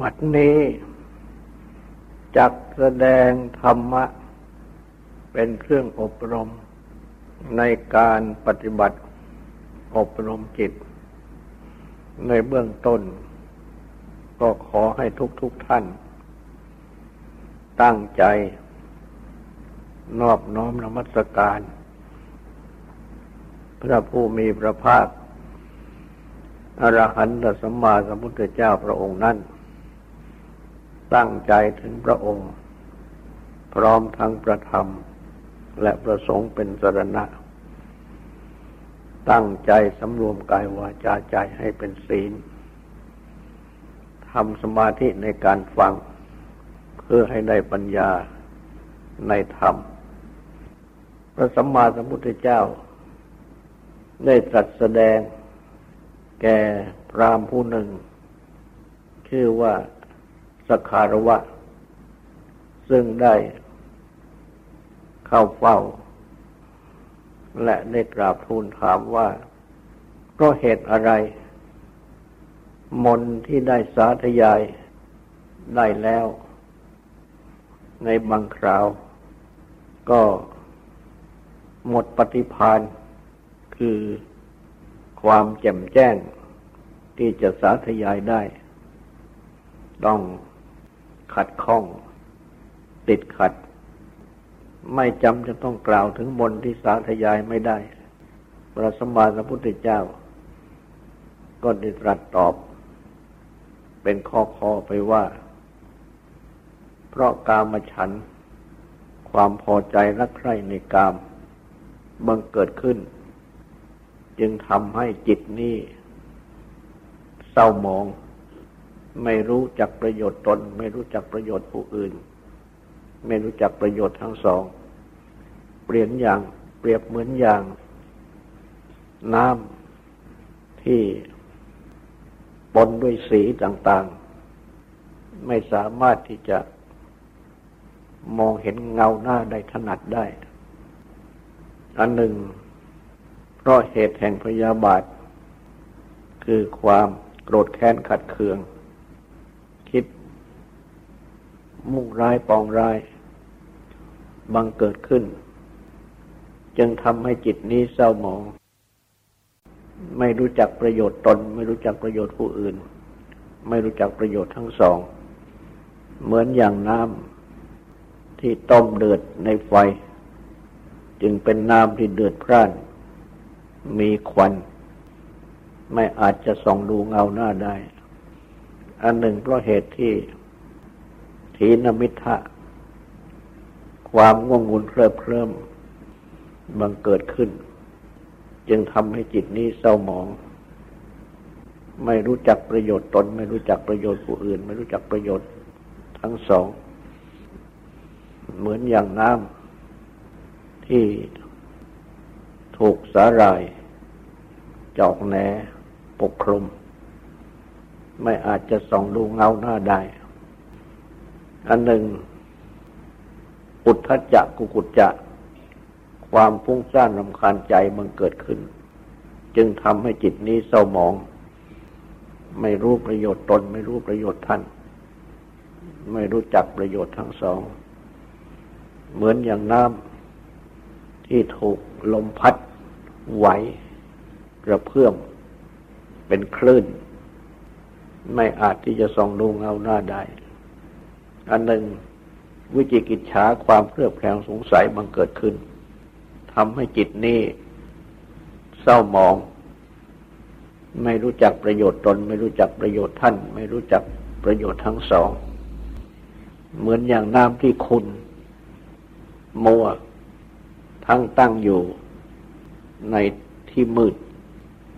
บัดนี้จักแสดงธรรมะ เป็นเครื่องอบรม ในการปฏิบัติอบรมจิต ในเบื้องต้น ก็ขอให้ทุกทุกท่าน ตั้งใจ นอบน้อมนมัสการ พระผู้มีพระภาคอรหันตสัมมาสัมพุทธเจ้าพระองค์นั้น ตั้งใจถึงพระองค์ พร้อมทั้งประธรรม และประสงค์เป็นสรณะ ตั้งใจสำรวมกายวาจาใจให้เป็นศีลทำสมาธิในการฟัง เพื่อให้ได้ปัญญาในธรรม พระสัมมาสัมพุทธเจ้า ได้ตรัสแสดงแก่พรามผู้หนึ่ง ชื่อว่า สคารวะ ซึ่งได้เข้าเฝ้า และได้กราบทูลถามว่าเพราะเหตุอะไร มนที่ได้สาธยายได้แล้ว ในบางคราว ก็หมดปฏิพานคือความแจ่มแจ้งที่จะสาธยายได้ ต้อง ขัดข้อง ติดขัด ไม่จำจะต้องกล่าวถึงมนที่สาธยายไม่ได้ พระสมมาสัมพุทธเจ้า ก็ได้ตรัสตอบ เป็นข้อคอไปว่า เพราะกามฉัน ความพอใจรักใคร่ในกามบังเกิดขึ้น จึงทำให้จิตนี้เศร้าหมอง ไม่รู้จักประโยชน์ตน ไม่รู้จักประโยชน์ผู้อื่น ไม่รู้จักประโยชน์ทั้งสอง เปลี่ยนอย่างเปรียบเหมือนอย่าง น้ำที่ปนด้วยสีต่างๆ ไม่สามารถที่จะมองเห็นเงาหน้าได้ถนัดได้ อันหนึ่ง เพราะเหตุแห่งพยาบาท คือความโกรธแค้นขัดเคือง มุ่งร้ายปองร้ายบังเกิดขึ้น จึงทำให้จิตนี้เศร้าหมอง ไม่รู้จักประโยชน์ตน ไม่รู้จักประโยชน์ผู้อื่น ไม่รู้จักประโยชน์ทั้งสอง เหมือนอย่างน้ำที่ต้มเดือดในไฟ จึงเป็นน้ำที่เดือดพร่าน มีควัน ไม่อาจจะส่องดูเงาหน้าได้ อันหนึ่งเพราะเหตุที่ ถีนมิทะความง่วงงุนเคลิบเคลิ้มบังเกิดขึ้น จึงทำให้จิตนี้เศร้าหมอง ไม่รู้จักประโยชน์ตน ไม่รู้จักประโยชน์ผู้อื่น ไม่รู้จักประโยชน์ทั้งสอง เหมือนอย่างน้ำที่ถูกสาหร่าย จอกแหนปกคลุม ไม่อาจจะส่องดูเงาหน้าได้ อันหนึ่ง อุทธจักกุกุจจะ ความฟุ้งซ่านรำคาญใจมันเกิดขึ้น จึงทำให้จิตนี้เศร้าหมอง ไม่รู้ประโยชน์ตน ไม่รู้ประโยชน์ท่าน ไม่รู้จักประโยชน์ทั้งสอง เหมือนอย่างน้ำที่ถูกลมพัดไหวกระเพื่อมเป็นคลื่น ไม่อาจที่จะส่องดูเงาหน้าได้ อันหนึ่งวิจิกิจฉาความเครือบแคลงสงสัยบังเกิดขึ้นทำให้จิตนี้เศร้าหมอง ไม่รู้จักประโยชน์ตน ไม่รู้จักประโยชน์ท่าน ไม่รู้จักประโยชน์ทั้งสอง เหมือนอย่างน้ำที่คุณมัวทั้งตั้งอยู่ในที่มืด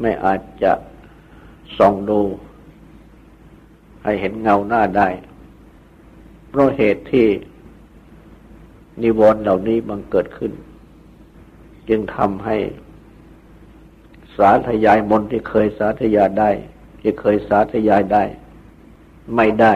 ไม่อาจจะส่องดู ให้เห็นเงาหน้าได้ ราะเหตุที่นิวรณ์เหล่านี้บังเกิดขึ้น จึงทำให้ สาธยายมนที่เคยสาธยายได้ ที่เคยสาธยายได้ ไม่ได้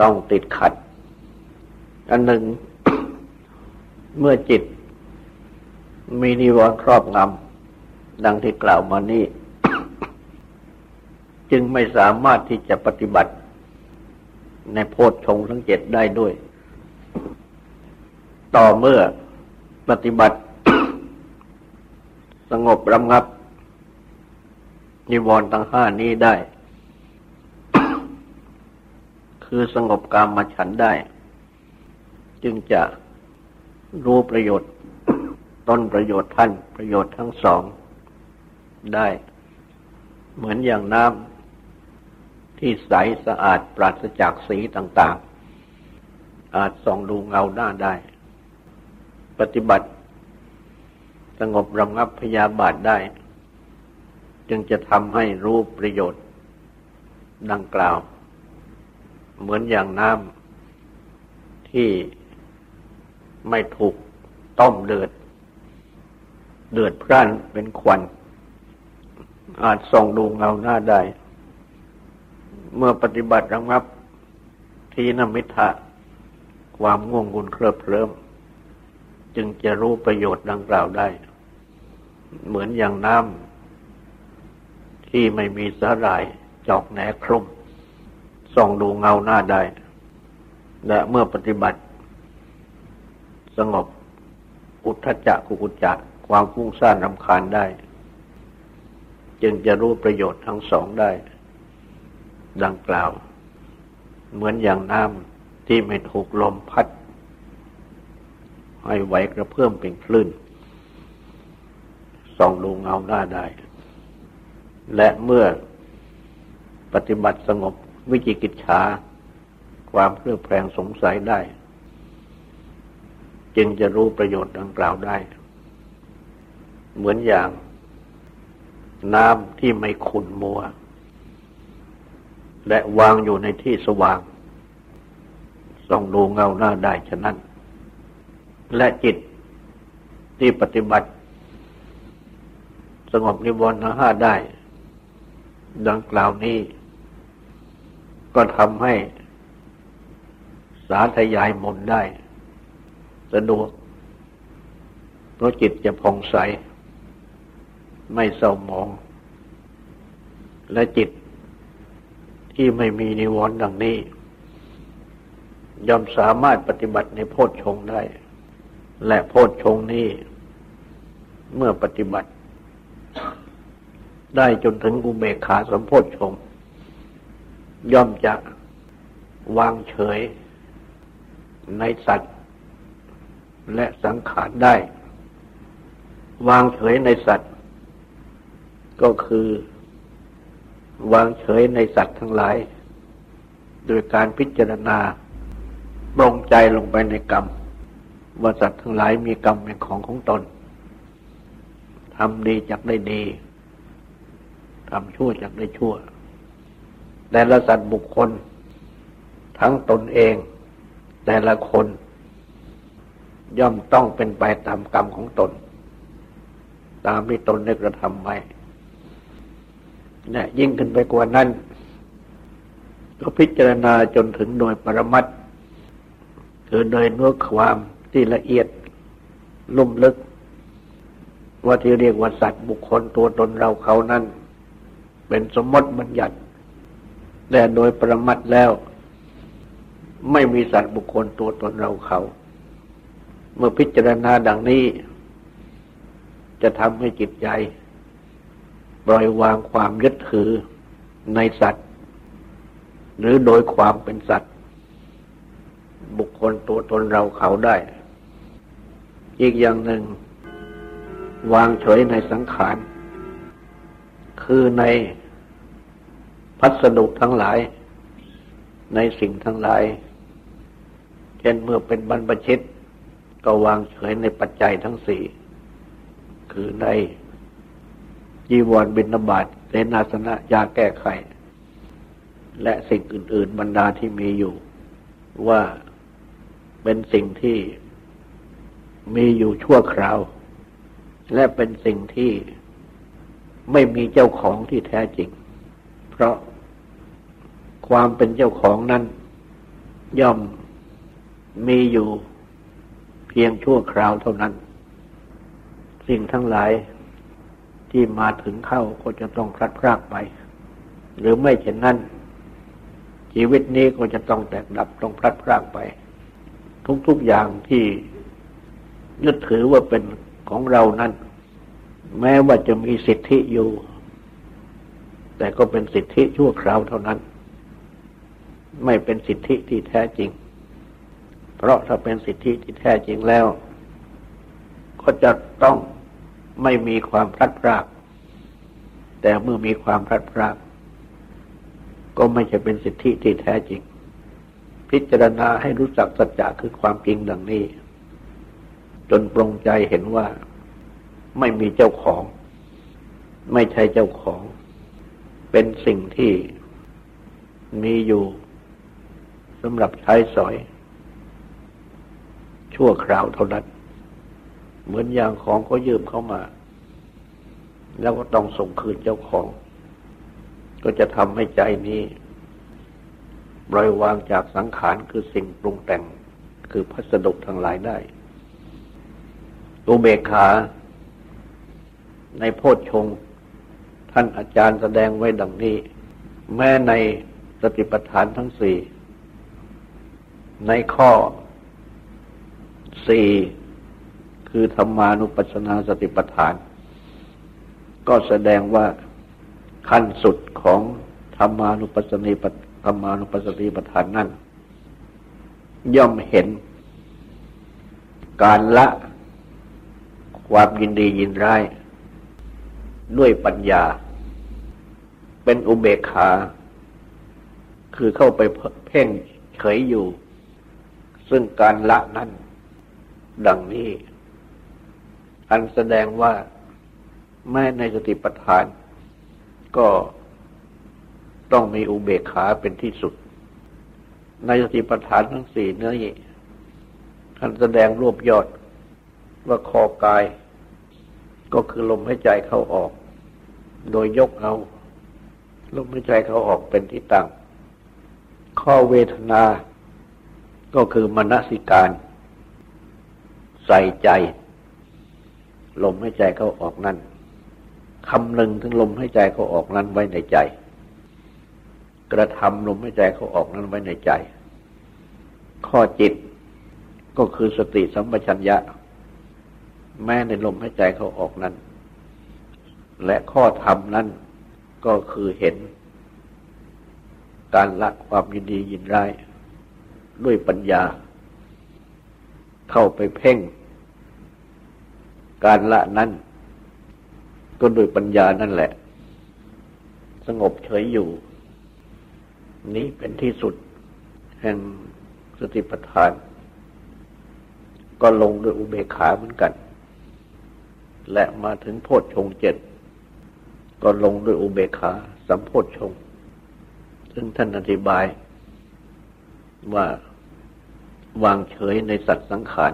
ต้องติดขัด อันหนึ่ง เมื่อจิต มีนิวรณ์ครอบงำดังที่กล่าวมานี้ จึงไม่สามารถที่จะปฏิบัติ ในโพชฌงทั้งเจ็ดได้ด้วย ต่อเมื่อปฏิบัติ สงบรำงับ นิวรณ์ทั้งห้านี้ได้ คือสงบกามมาฉันได้ จึงจะรู้ประโยชน์ ต้นประโยชน์ท่านประโยชน์ทั้งสองได้ เหมือนอย่างน้ำ ที่ใสสะอาดปราศจากสีต่าง ๆ อาจส่องดูเงาหน้าได้ ปฏิบัติ สงบระงับพยาบาทได้ จึงจะทำให้รู้ประโยชน์ดังกล่าว เหมือนอย่างน้ำที่ไม่ถูกต้มเดือด เดือดพร่านเป็นควัน อาจส่องดูเงาหน้าได้ เมื่อปฏิบัติระงับ ทีนมิทะความง่วงกุนเคลิบเคลิ้มจึงจะรู้ประโยชน์ดังกล่าวได้ เหมือนอย่างน้ำที่ไม่มีสาหร่ายจอกแหนคลุมส่องดูเงาหน้าได้ และเมื่อปฏิบัติ สงบอุทธจักกุกุจักความฟุ้งซ่านรำคาญได้ จึงจะรู้ประโยชน์ทั้งสองได้ ดังกล่าว เหมือนอย่างน้ำที่ไม่ถูกลมพัด ให้ไหวกระเพื่อมเป็นคลื่นส่องดูเงาหน้าได้ และเมื่อปฏิบัติสงบวิจิกิจฉาความเครือบแคลงสงสัยได้ จึงจะรู้ประโยชน์ดังกล่าวได้ เหมือนอย่างน้ำที่ไม่ขุ่นมัว และวางอยู่ในที่สว่างส่องดูเงาหน้าได้ฉะนั้น และจิตที่ปฏิบัติ สงบนิวรณ์ห้าได้ ดังกล่าวนี้ ก็ทำให้สาธยายมนได้ สะดวกเพราะจิตจะผ่องใส ไม่เศร้าหมอง และจิต ที่ไม่มีนิวรณ์ดังนี้ย่อมสามารถปฏิบัติในโพชฌงได้ และโพชฌงนี้ เมื่อปฏิบัติ ได้จนถึงอุเบกขาสมโพชฌงย่อมจะวางเฉยในสัตว์ และสังขารได้ วางเฉยในสัตว์ ก็คือ วางเฉยในสัตว์ทั้งหลาย โดยการพิจารณาปรงใจลงไปในกรรม ว่าสัตว์ทั้งหลายมีกรรมเป็นของของตนทำดีจากได้ดีทำชั่วจากได้ชั่ว แต่ละสัตว์บุคคล ทั้งตนเอง แต่ละคน ย่อมต้องเป็นไปตามกรรมของตน ตามที่ตนได้กระทำไว้ นี่ยยิ่งขึ้นไปกว่านั้น ก็พิจารณาจนถึงโดยปรมัตคือโดยเนื้อความที่ละเอียดลุ่มลึก ว่าที่เรียกว่าสัตว์บุคคลตัวตนเราเขานั้น เป็นสมมติบัญญัติแต่โดยปรมัตแล้ว ไม่มีสัตว์บุคคลตัวตนเราเขา เมื่อพิจารณาดังนี้ จะทำให้จิตใจ ปล่อยวางความยึดถือในสัตว์ หรือโดยความเป็นสัตว์ บุคคลตัวตนเราเขาได้ อีกอย่างหนึ่ง วางเฉยในสังขาร คือในพัสดุทั้งหลาย ในสิ่งทั้งหลาย เช่นเมื่อเป็นบรรพชิต ก็วางเฉยในปัจจัยทั้งสี่ คือใน จีวรบินบาตเสนาสนะยาแก้ไข และสิ่งอื่น ๆ บรรดาที่มีอยู่ ว่าเป็นสิ่งที่มีอยู่ชั่วคราว และเป็นสิ่งที่ไม่มีเจ้าของที่แท้จริง เพราะความเป็นเจ้าของนั้น ย่อมมีอยู่เพียงชั่วคราวเท่านั้น สิ่งทั้งหลาย ที่มาถึงเข้าก็จะต้องพลัดพรากไป หรือไม่เช่นนั้น ชีวิตนี้ก็จะต้องแตกดับต้องพลัดพรากไป ทุกๆอย่างที่ยึดถือว่าเป็นของเรานั้น แม้ว่าจะมีสิทธิอยู่ แต่ก็เป็นสิทธิชั่วคราวเท่านั้น ไม่เป็นสิทธิที่แท้จริง เพราะถ้าเป็นสิทธิที่แท้จริงแล้ว ก็จะต้อง ไม่มีความพลัดพราก แต่เมื่อมีความพลัดพราก ก็ไม่ใช่เป็นสิทธิที่แท้จริง พิจารณาให้รู้จักสัจจะคือความจริงดังนี้ จนปรงใจเห็นว่าไม่มีเจ้าของ ไม่ใช่เจ้าของ เป็นสิ่งที่มีอยู่สำหรับใช้สอย ชั่วคราวเท่านั้น เหมือนอย่างของก็ยืมเข้ามา แล้วก็ต้องส่งคืนเจ้าของ ก็จะทำให้ใจนี้ปล่อยวางจากสังขารคือสิ่งปรุงแต่งคือพัสดุทั้งหลายได้อุเบกขา ในโพชฌงท่านอาจารย์แสดงไว้ดังนี้ แม้ในสติปัฏฐานทั้งสี่ ในข้อสี่ คือธรรมานุปัสสนาสติปัฏฐาน ก็แสดงว่าขั้นสุดของธรรมานุปัสสนีธรรมานุปัสสนีปัฏฐานนั้นย่อมเห็นการละความยินดียินร้าย ด้วยปัญญา เป็นอุเบกขา คือเข้าไปเพ่งเฉยอยู่ ซึ่งการละนั้นดังนี้ อันแสดงว่าแม้ในสติปัฏฐานก็ต้องมีอุเบกขาเป็นที่สุด ในสติปัฏฐานทั้งสี่เนื้อนี้ท่านแสดงรวบยอดว่าคอกาย ก็คือลมหายใจเข้าออก โดยยกเอา ลมหายใจเข้าออกเป็นที่ตั้ง ข้อเวทนา ก็คือมนสิการ ใส่ใจ ลมหายใจเข้าออกนั้นคำหนึ่งถึงลมหายใจเข้าออกนั้นไว้ในใจ กระทำลมหายใจเข้าออกนั้นไว้ในใจ ข้อจิตก็คือสติสัมปชัญญะ แม้ในลมหายใจเข้าออกนั้น และข้อธรรมนั้นก็คือเห็น การละความยินดียินร้าย ด้วยปัญญา เข้าไปเพ่ง การละนั้น ก็โดยปัญญานั่นแหละ สงบเฉยอยู่ นี้เป็นที่สุด แห่งสติปัฏฐาน ก็ลงด้วยอุเบกขาเหมือนกัน และมาถึงโพชฌงเจ็ดก็ลงด้วยอุเบกขาสัมโพชฌงซึ่งท่านอธิบาย ว่าวางเฉยในสัตว์สังขาร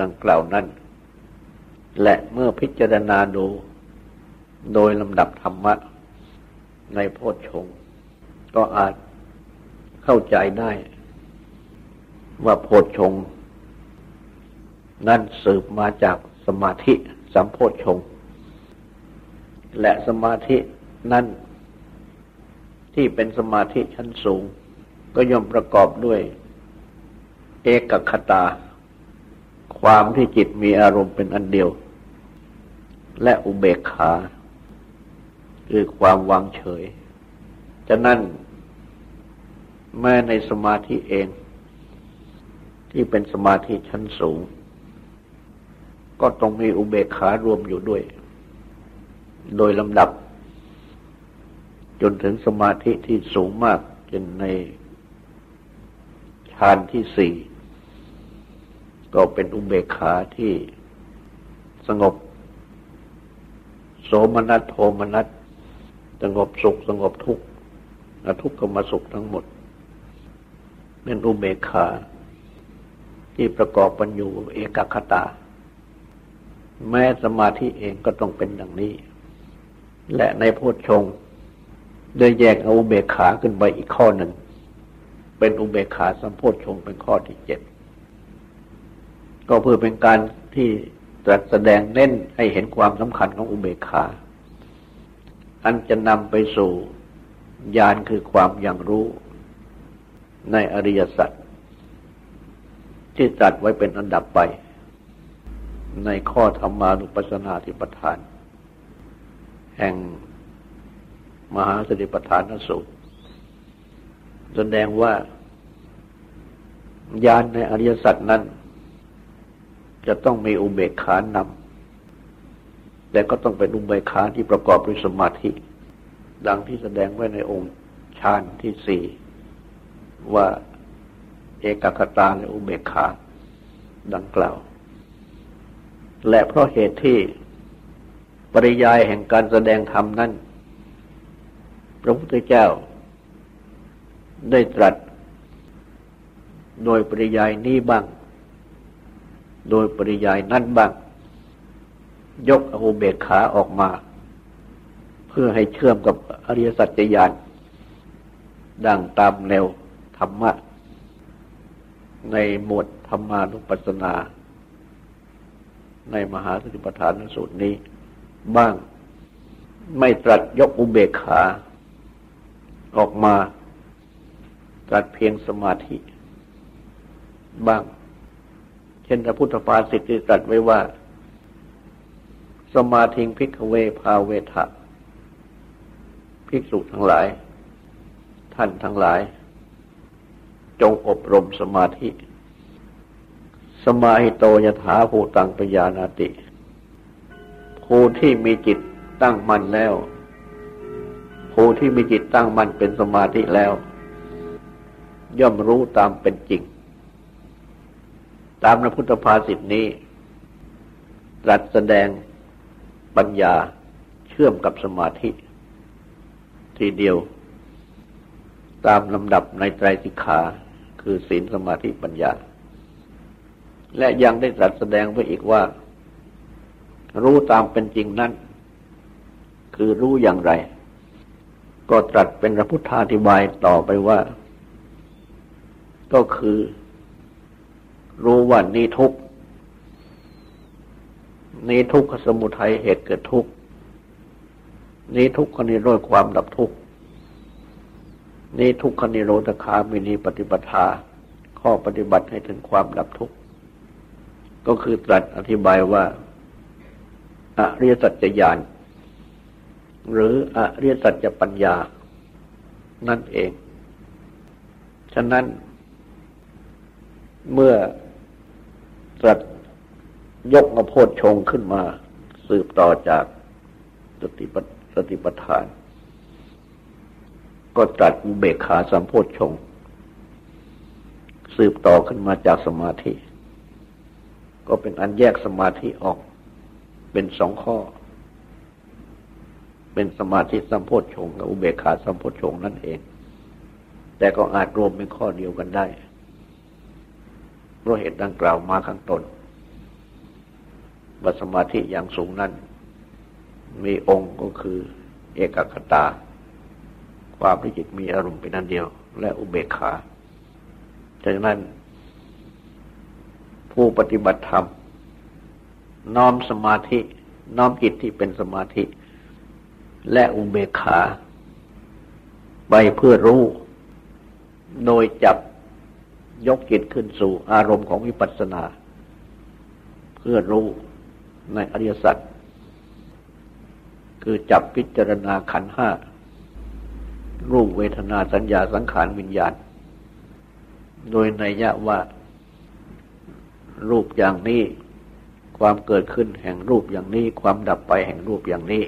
ดังกล่าวนั้น และเมื่อพิจารณาดู โดยลำดับธรรมะ ในโพชฌงก็อาจเข้าใจได้ ว่าโพชฌงนั่นสืบมาจากสมาธิสัมโพชฌงและสมาธินั่นที่เป็นสมาธิชั้นสูง ก็ย่อมประกอบด้วย เอกคตา ความที่จิตมีอารมณ์เป็นอันเดียว และอุเบกขา คือความวางเฉย ฉะนั้น แม้ในสมาธิเอง ที่เป็นสมาธิชั้นสูง ก็ต้องมีอุเบกขารวมอยู่ด้วย โดยลำดับ จนถึงสมาธิที่สูงมากจนในฌานที่สี่ก็เป็นอุเบกขาที่สงบ โสมนัสโทมนัสสงบสุขสงบทุกข์ทุกข์ก็มาสุขทั้งหมด เป็นอุเบกขา ที่ประกอบปัญญูเอกคตา แม้สมาธิเองก็ต้องเป็นดังนี้ และในโพชฌงได้แยกเอาอุเบกขาขึ้นไปอีกข้อหนึ่ง เป็นอุเบกขาสัมโพชฌงเป็นข้อที่เจ็ดก็เพื่อเป็นการที่ ตรัสแสดงเน้นให้เห็นความสำคัญของอุเบกขา อันจะนำไปสู่ญาณคือความยังรู้ในอริยสัจที่จัดไว้เป็นอันดับไป ในข้อธรรมานุปัสสนาธิปทาน แห่งมหาสติปัฏฐานสูตรแสดงว่าญาณในอริยสัจนั้น จะต้องมีอุเบกขานำแต่ก็ต้องเป็นอุเบกขาที่ประกอบด้วยสมาธิ ดังที่แสดงไว้ในองค์ฌานที่สี่ว่าเอกคตาและอุเบกขาดังกล่าว และเพราะเหตุที่ปริยายแห่งการแสดงธรรมนั้น พระพุทธเจ้า ได้ตรัส โดยปริยายนี้บ้าง โดยปริยายนั้นบ้าง ยกออุเบกขาออกมา เพื่อให้เชื่อมกับอริยสัจจญาณดังตามแนวธรรมะ ในหมวดธรรมานุปัสสนา ในมหาสติปัฏฐานสูตรนี้ บ้างไม่ตรัสยกอุเบกขา ออกมาตรัสเพียงสมาธิ บ้าง เช่นพระพุทธภาษิตที่ตรัสไว้ว่า สมาธิงพิกเวพาเวทะภิกษุทั้งหลาย ท่านทั้งหลาย จงอบรมสมาธิ สมาหิโตยถาภูตังปยานาติผู้ที่มีจิตตั้งมั่นแล้วผู้ที่มีจิตตั้งมั่นเป็นสมาธิแล้ว ย่อมรู้ตามเป็นจริง ตามพระพุทธภาษิตนี้ตรัสแสดงปัญญาเชื่อมกับสมาธิ ทีเดียวตามลำดับในไตรสิกขาคือศีลสมาธิปัญญา และยังได้ตรัสแสดงไว้อีกว่า รู้ตามเป็นจริงนั้น คือรู้อย่างไร ก็ตรัสเป็นพระพุทธาธิบายต่อไปว่า ก็คือ รู้ว่านี้ทุกนี้ทุกขสมุทัยเหตุเกิดทุกนี้ทุกขนิโรธความดับทุกข์นี้ทุกขนิโรธคามินีปฏิปทา ข้อปฏิบัติให้ถึงความดับทุกข์ก็คือตรัสอธิบายว่าอริยสัจญาณหรืออริยสัจปัญญา นั่นเอง ฉะนั้นเมื่อ ตรัสยกมาโพชฌงขึ้นมา สืบต่อจากสติปสติปัฏฐาน ก็ตรัสอุเบกขาสัมโพชฌงสืบต่อขึ้นมาจากสมาธิ ก็เป็นอันแยกสมาธิออกเป็นสองข้อ เป็นสมาธิสัมโพชฌงกับอุเบกขาสัมโพชฌงนั่นเอง แต่ก็อาจรวมเป็นข้อเดียวกันได้ เพราะเหตุดังกล่าวมาข้างต้นว่าสมาธิอย่างสูงนั้น มีองค์ก็คือเอกคตา ความที่จิตมีอารมณ์เป็นนันเดียว และอุเบกขาจากนั้น ผู้ปฏิบัติธรรม น้อมสมาธิ น้อมจิตที่เป็นสมาธิ และอุเบกขา ไปเพื่อรู้ โดยจับ ยกจิตขึ้นสู่อารมณ์ของวิปัสสนา เพื่อรู้ในอริยสัจคือจับพิจารณาขันห้า รูปเวทนาสัญญาสังขารวิญญาณ โดยในยะว่า รูปอย่างนี้ ความเกิดขึ้นแห่งรูปอย่างนี้ ความดับไปแห่งรูปอย่างนี้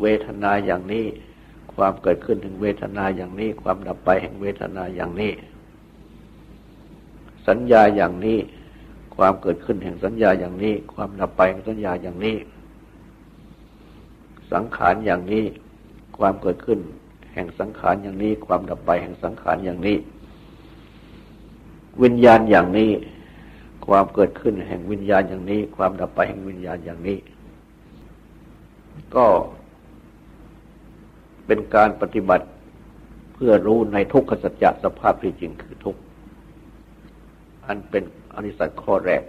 เวทนาอย่างนี้ ความเกิดขึ้นแห่งเวทนาอย่างนี้ ความดับไปแห่งเวทนาอย่างนี้ สัญญาอย่างนี้ ความเกิดขึ้นแห่งสัญญาอย่างนี้ ความดับไปแห่งสัญญาอย่างนี้ สังขารอย่างนี้ ความเกิดขึ้น แห่งสังขารอย่างนี้ ความดับไปแห่งสังขารอย่างนี้ วิญญาณอย่างนี้ ความเกิดขึ้นแห่งวิญญาณอย่างนี้ ความดับไปแห่งวิญญาณอย่างนี้ ก็ เป็นการปฏิบัติเพื่อรู้ในทุกขสัจจะสภาพที่จริงคือทุกอันเป็นอนิสัตข้อแรก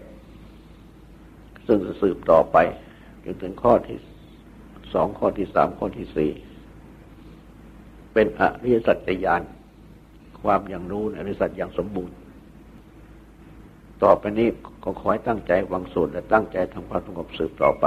ซึ่งสืบต่อไปจนถึงข้อที่สองข้อที่สามข้อที่สี่เป็นอริยสัจญาณความอย่างรู้อริยสัจอย่างสมบูรณ์ ต่อไปนี้ก็ขอให้ตั้งใจวังสูตรและตั้งใจทำความสงบสืบต่อไป